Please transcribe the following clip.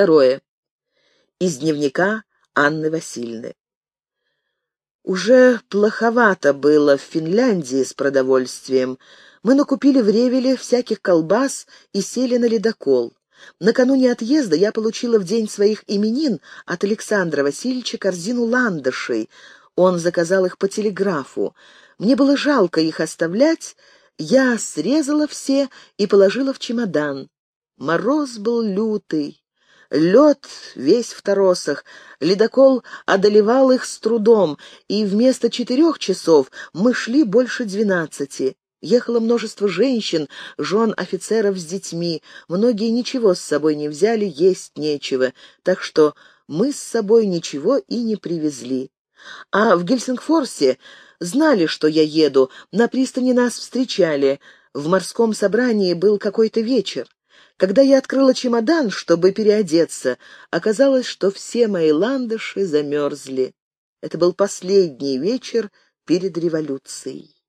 Второе. Из дневника Анны Васильевны. Уже плоховато было в Финляндии с продовольствием. Мы накупили в Ревеле всяких колбас и сели на ледокол. Накануне отъезда я получила в день своих именин от Александра Васильевича корзину ландышей. Он заказал их по телеграфу. Мне было жалко их оставлять, я срезала все и положила в чемодан. Мороз был лютый. Лед весь в торосах, ледокол одолевал их с трудом, и вместо четырех часов мы шли больше двенадцати. Ехало множество женщин, жен офицеров с детьми. Многие ничего с собой не взяли, есть нечего, так что мы с собой ничего и не привезли. А в Гельсингфорсе знали, что я еду, на пристани нас встречали. В морском собрании был какой-то вечер. Когда я открыла чемодан, чтобы переодеться, оказалось, что все мои ландыши замерзли. Это был последний вечер перед революцией.